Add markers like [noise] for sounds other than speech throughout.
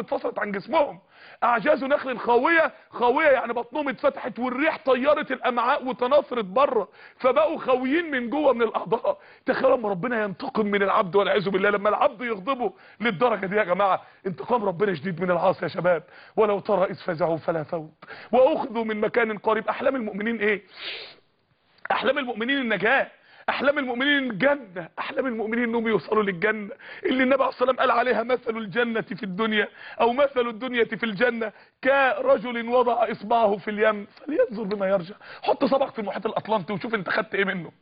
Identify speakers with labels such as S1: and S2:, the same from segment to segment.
S1: اتفصلت عن جسمهم. أعجاز نخل خاويه خاوية يعني بطنهم اتفتحت والريح طيرت الأمعاء وتناثرت بره فبقوا خاويين من جوه من الأعضاء. تخيلوا لما ربنا ينتقم من العبد والعياذ بالله لما العبد يغضبه للدرجة دي يا جماعة. انتقام ربنا شديد من العاصي يا شباب. ولو ترى إذ فزعوا فلا فوت. وأخذوا من مكان قريب. أحلام المؤمنين إيه؟ أحلام المؤمنين النجاة. أحلام المؤمنين الجنة أحلام المؤمنين إنهم يوصلوا للجنة. اللي النبي عليه الصلاة والسلام قال عليها مثل الجنة في الدنيا أو مثل الدنيا في الجنة. كرجل وضع إصبعه في اليم فلينظر بما يرجع حط صبعك في المحيط الأطلنطي وشوف أنت خدت إيه منه.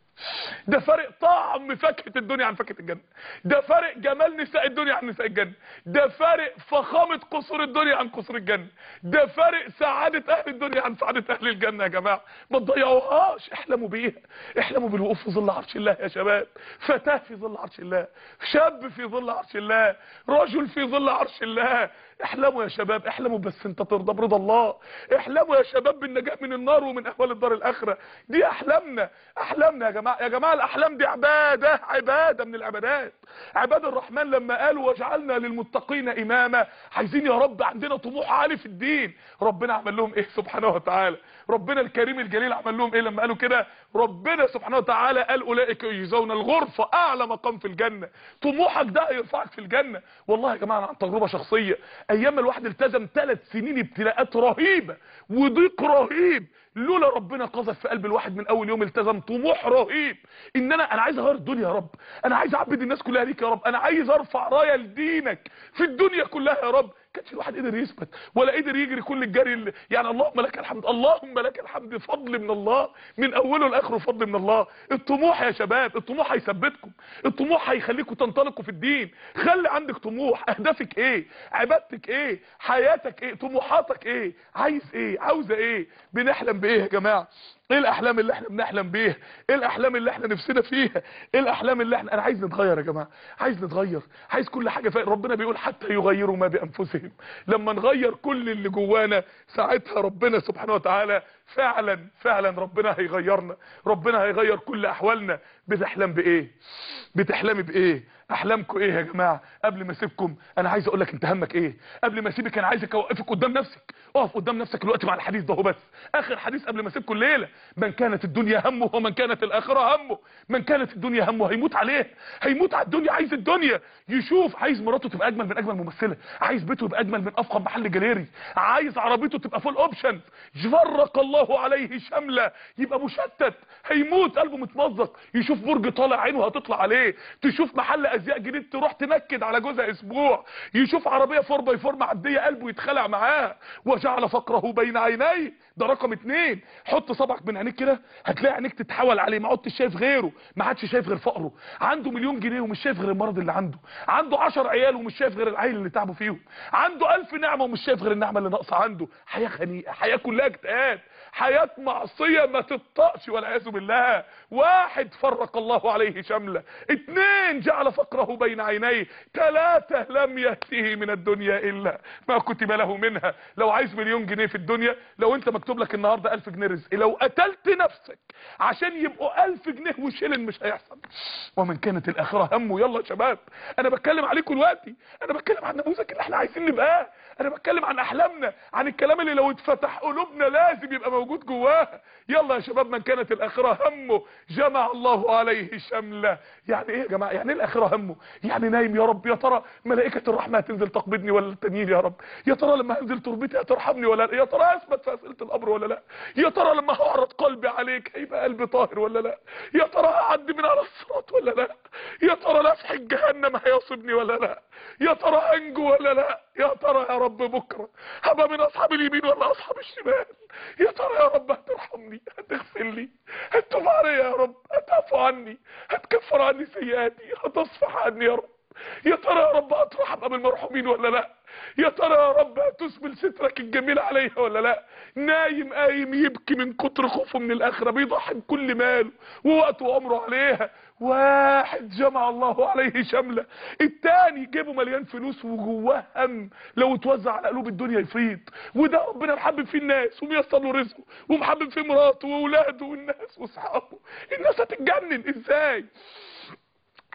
S1: ده فرق طعم فاكهة الدنيا عن فاكهة الجنة. ده فرق جمال نساء الدنيا عن نساء الجنة. ده فرق فخامة قصور الدنيا عن قصور الجنة. ده فرق سعادة أهل الدنيا عن سعادة أهل الجنة يا جماعة. ما تضيعوهاش. احلموا بيها. احلموا بالوقوف في ظل عرش الله يا شباب. فتاة في ظل عرش الله. شاب في ظل عرش الله. رجل في ظل عرش الله. احلموا يا شباب احلموا بس انت ترضى برضا الله. احلموا يا شباب بالنجاة من النار ومن اهوال الدار الآخرة. دي أحلامنا أحلامنا يا جماعة يا جماعة الأحلام دي عبادة عبادة من العبادات. عباد الرحمن لما قالوا وجعلنا للمتقين إماما عايزين يا رب عندنا طموح عالي في الدين. ربنا عمل لهم إيه؟ [laughs] سبحانه وتعالى. ربنا الكريم الجليل عمل لهم إيه لما قالوا كده؟ ربنا سبحانه وتعالى قال أولئك يجزون الغرفة أعلى مقام في الجنة. طموحك ده يرفعك في الجنة. والله يا جماعة عن تجربة شخصية. أيام الواحد التزم ثلاث سنين ابتلاءات رهيبة وضيق رهيب. لولا ربنا قذف في قلب الواحد من أول يوم التزم طموح رهيب. إن أنا أنا عايز أغير الدنيا يا رب. أنا عايز أعبد الناس كلها ليك يا رب. أنا عايز أرفع راية لدينك في الدنيا كلها يا رب. كانش الواحد قدر يثبت ولا قدر يجري كل الجري اللي يعني اللهم لك الحمد اللهم لك الحمد فضل من الله من أوله لآخره فضل من الله. الطموح يا شباب الطموح هيثبتكم الطموح هيخليكم تنطلقوا في الدين. خلي عندك طموح. أهدافك إيه؟ عبادتك إيه؟ حياتك إيه؟ طموحاتك إيه؟ عايز إيه؟ عاوزة إيه؟ بنحلم بإيه يا جماعة؟ إيه الأحلام اللي إحنا بنحلم بيها إيه الأحلام اللي إحنا نفسنا فيها؟ إيه الأحلام اللي إحنا أنا عايز نتغير يا جماعة عايز نتغير عايز كل حاجة فيه ربنا بيقول حتى يغيروا ما بأنفسهم. لما نغير كل اللي جوانا ساعتها ربنا سبحانه وتعالى فعلا فعلا ربنا هيغيرنا. ربنا هيغير كل أحوالنا. بتحلم بإيه؟ بتحلمي بإيه؟ أحلامكم إيه يا جماعة؟ قبل ما أسيبكم أنا عايز أقول لك أنت همك إيه؟ قبل ما أسيبك أنا عايزك أوقفك قدام نفسك. أقف قدام نفسك الوقت مع الحديث ده هو بس. آخر حديث قبل ما أسيبكم الليلة. من كانت الدنيا همه ومن كانت الآخرة همه. من كانت الدنيا همه هيموت عليه. هيموت على الدنيا عايز الدنيا. يشوف عايز مراته تبقى أجمل من أجمل ممثلة. عايز بيته يبقى أجمل من أفخم محل جاليري. عايز عربيته تبقى full option فرق الله عليه شملة. يبقى مشتت. هيموت قلبه متمزق. يشوف برج طالع عينه هتطلع عليه. تشوف محل أزياء جديد تروح تنكد على جوزها أسبوع. يشوف عربية 4 by 4 معدية قلبه يتخلع معاها وجعل فقره بين عينيه. ده رقم اتنين. حط صبعك بين عينيك كده هتلاقي عينيك تتحول عليه. ما عدتش شايف غيره ما عادش شايف غير فقره. عنده مليون جنيه ومش شايف غير المرض اللي عنده. عنده 10 عيال ومش شايف غير العيل اللي تعبوا فيهم. عنده ألف نعمة ومش شايف غير النعمة اللي ناقصة عنده. حياة خنيقه حياة كلها اكتئاب حياة معصية ما تطقش والعياذ بالله. واحد فرق الله عليه شملة. اتنين جعل فقره بين عينيه. ثلاثة لم يأتيه من الدنيا إلا ما كتب له منها. لو عايز مليون جنيه في الدنيا لو أنت مكتوب لك النهارده 1000 جنيه رزق. لو قتلت نفسك عشان يبقوا 1000 جنيه وشيلن مش هيحصل. ومن كانت الآخرة همه يلا يا شباب أنا بتكلم عليكم دلوقتي. أنا بتكلم عن النموذج اللي إحنا عايزين نبقاه. أنا بتكلم عن أحلامنا عن الكلام اللي لو اتفتح قلوبنا لازم يبقى موجود جواها يلا يا شباب من كانت الآخرة همه جمع الله عليه شمله. يعني إيه يا جماعة؟ يعني إيه الآخرة همه؟ يعني نايم يا رب يا ترى ملائكة الرحمة هتنزل تقبضني ولا التانيين يا رب؟ يا ترى لما هنزل تربتي هترحمني ولا لا؟ يا ترى أثبت في اسئله القبر ولا لا؟ يا ترى لما هعرض قلبي عليك هيبقى قلبي طاهر ولا لا؟ يا ترى هعدي من على الصراط ولا لا؟ يا ترى لفح جهنم هيصيبني ولا لا؟ يا ترى أنجو ولا لا؟ يا ترى يا رب بكرة هبقى من أصحاب اليمين ولا أصحاب الشمال؟ يا ترى يا رب هترحمني هتغفر لي هتتوب علي يا رب هتعفو عني هتكفر عني سيئاتي هتصفح عني يا رب. يا ترى يا رب هتروح ابقى من المرحومين ولا لا؟ يا ترى يا رب هتسبل سترك الجميل عليها ولا لا؟ نايم قايم يبكي من كتر خوفه من الآخرة بيضحي بكل ماله ووقته وعمره عليها. واحد جمع الله عليه شملة التاني جيبه مليان فلوس وجواه هم. لو اتوزع على قلوب الدنيا يفيض وده ربنا محبب فيه الناس وميسر له رزقه ومحبب فيه مراته وأولاده والناس وأصحابه. الناس هتتجنن إزاي؟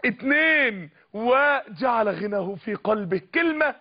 S1: اتنين وجعل غناه في قلبه كلمة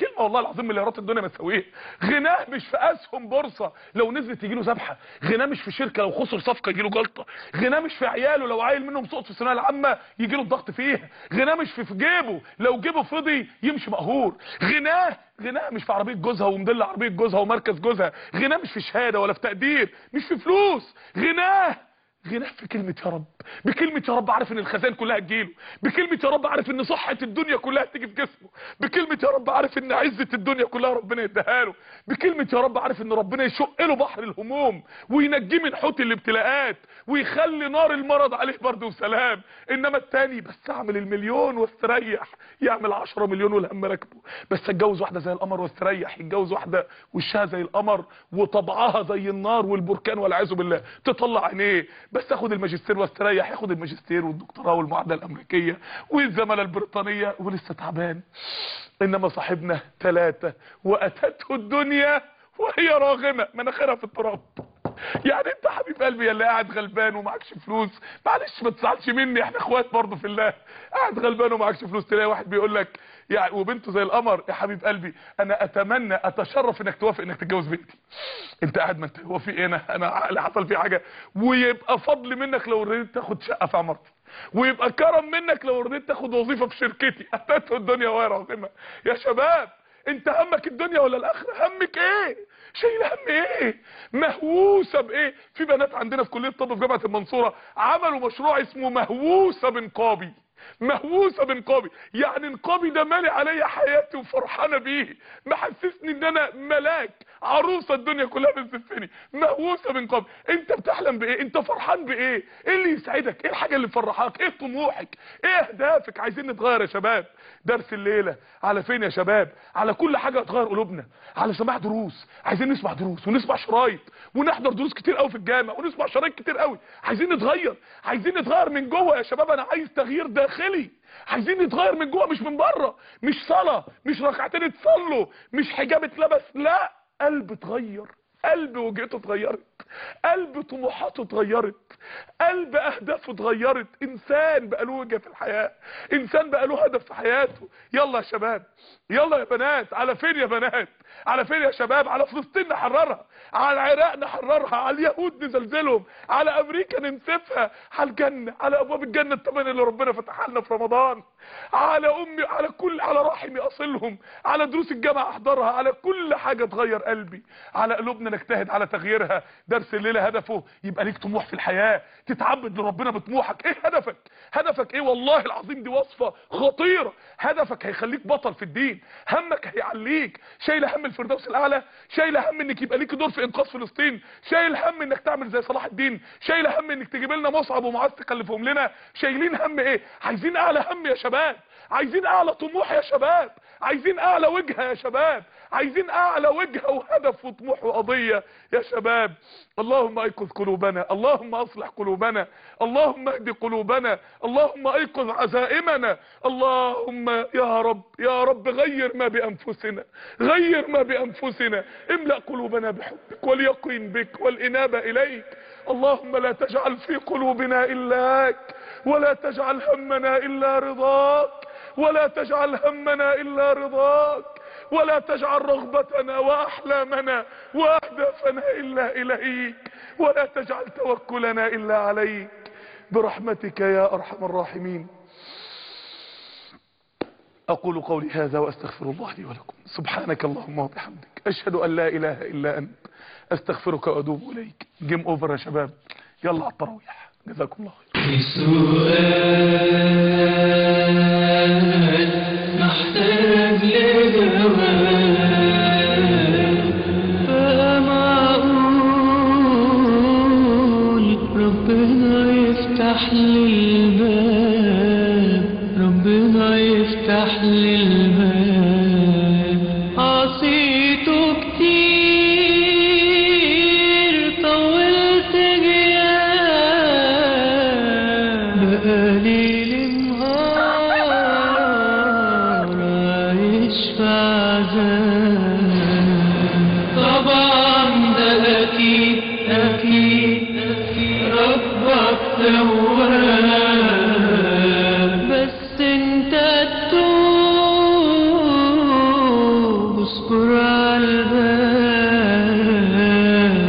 S1: كلمة والله العظيم مليارات الدنيا ما تساويها. غناه مش في أسهم بورصة لو نزلت يجي له ذبحه غناه مش في شركة لو خسر صفقة يجي له جلطة. غناه مش في عياله لو عيل منهم سقط في الثانوية العامة يجي له الضغط فيها غناه مش في جيبه لو جيبه فضي يمشي مقهور. غناه غناه مش في عربية جوزها ومدل عربية جوزها ومركز جوزها. غناه مش في شهادة ولا في تقدير مش في فلوس. غناه غناه في كلمة يا رب. بكلمة يا رب عارف إن الخزان كلها تجيله. بكلمة يا رب عارف إن صحة الدنيا كلها تيجي في جسمه. بكلمة يا رب عارف إن عزة الدنيا كلها ربنا يديها له. بكلمة يا رب عارف إن ربنا يشق له بحر الهموم وينجيه من حوت الابتلاءات ويخلي نار المرض عليه برده وسلام. إنما التاني بس أعمل المليون واستريح. يعمل 10 مليون والهم راكبه. بس أتجوز واحدة زي القمر واستريح. يتجوز واحدة وشها زي القمر وطبعها زي النار والبركان والعياذ بالله. تطلع عينيه. بس اخد الماجستير واستريح ياخد الماجستير والدكتوراه والمعادلة الأمريكية والزمالة البريطانية ولسه تعبان. إنما صاحبنا ثلاثة وأتته الدنيا وهي راغمة. مناخيرها في التراب. يعني انت حبيب قلبي يا اللي قاعد غلبان ومعكش فلوس. معلش ما تزعلش مني إحنا اخوات برضه في الله. قاعد غلبان ومعكش فلوس تلاقي واحد بيقول لك يعني وبنته زي القمر يا حبيب قلبي أنا أتمنى أتشرف إنك توافق إنك تتجوز بنتي. أنت قاعد ما أنت هو في إيه؟ أنا أنا عقلي حصل فيه حاجة. ويبقى فضل منك لو رضيت تاخد شقة في عمارتي. ويبقى كرم منك لو رضيت تاخد وظيفة في شركتي. [laughs] اتته الدنيا وهي راغمة. يا شباب انت همك الدنيا ولا الآخرة؟ همك إيه؟ شايل هم إيه؟ مهووسة بإيه؟ في بنات عندنا في كلية الطب في جامعة المنصورة عملوا مشروع اسمه مهووسة بنقابي مهووسة بنقابي يعني نقابي ده مالي عليا حياتي وفرحانة بيه. محسسني إن أنا ملاك. عروسة الدنيا كلها بتزفني. مهووسة بنقابي أنت بتحلم بإيه؟ أنت فرحان بإيه؟ إيه اللي يسعدك؟ إيه الحاجة اللي تفرحك؟ إيه طموحك؟ إيه أهدافك؟ عايزين نتغير يا شباب. درس الليلة. على فين يا شباب؟ على كل حاجة هتغير قلوبنا. على سماع دروس. عايزين نسمع دروس ونسمع شرايط. ونحضر دروس كتير قوي في الجامع ونسمع شرايط كتير قوي عايزين نتغير. عايزين نتغير من جوه يا شباب. أنا عايز تغيير داخلي. عايزين نتغير من جوه مش من بره. مش صلاه مش ركعتين اتصلوا مش حجاب اتلبس. لا قلب اتغير. قلب وجهته اتغيرت. قلب طموحاته اتغيرت. قلب أهدافه اتغيرت. إنسان بقى له وجهه في الحياة. إنسان بقى له هدف في حياته. يلا يا شباب. يلا يا بنات. على فين يا بنات؟ على فين يا شباب؟ على فلسطين نحررها على العراق نحررها على اليهود نزلزلهم على أمريكا ننسفها على الجنة على أبواب الجنة الثمانيه اللي ربنا فتحها لنا في رمضان. على أمي على كل على رحمي أصلهم على دروس الجامعة أحضرها على كل حاجة تغير قلبي. على قلوبنا نجتهد على تغييرها. درس الليلة هدفه يبقى ليك طموح في الحياة. تتعبد لربنا بطموحك. إيه هدفك؟ هدفك إيه؟ والله العظيم دي وصفة خطيرة. هدفك هيخليك بطل في الدين. همك هيعليك. شايل هم الفردوس الأعلى شايل هم إنك يبقى ليك دور في إنقاذ فلسطين شايل هم إنك تعمل زي صلاح الدين شايل هم إنك تجيب لنا مصعب ومعاذ تكلفهم لنا شايلين هم إيه؟ عايزين أعلى هم يا شباب عايزين أعلى طموح يا شباب عايزين أعلى وجهه يا شباب. عايزين أعلى وجهه وهدف وطموح وقضية. يا شباب اللهم أيقظ قلوبنا اللهم أصلح قلوبنا اللهم اهد قلوبنا اللهم أيقظ عزائمنا. اللهم يا رب يا رب غير ما بأنفسنا غير ما بأنفسنا. املأ قلوبنا بحبك واليقين بك والإنابة إليك. اللهم لا تجعل في قلوبنا الاك ولا تجعل همنا إلا رضاك ولا تجعل همنا إلا رضاك. ولا تجعل رغبتنا وأحلامنا وأهدافنا إلا إليك ولا تجعل توكلنا إلا عليك. برحمتك يا أرحم الراحمين. أقول قولي هذا وأستغفر الله لي ولكم. سبحانك اللهم وبحمدك. أشهد أن لا إله إلا أنت. أستغفرك وأتوب إليك. game over يا شباب. يلا على التراويح جزاكم الله خير.
S2: لي الباب عصيته كتير طولت جياب بقالي النهار عايش في عذاب طبعا ده أكيد أكيد ربك تواب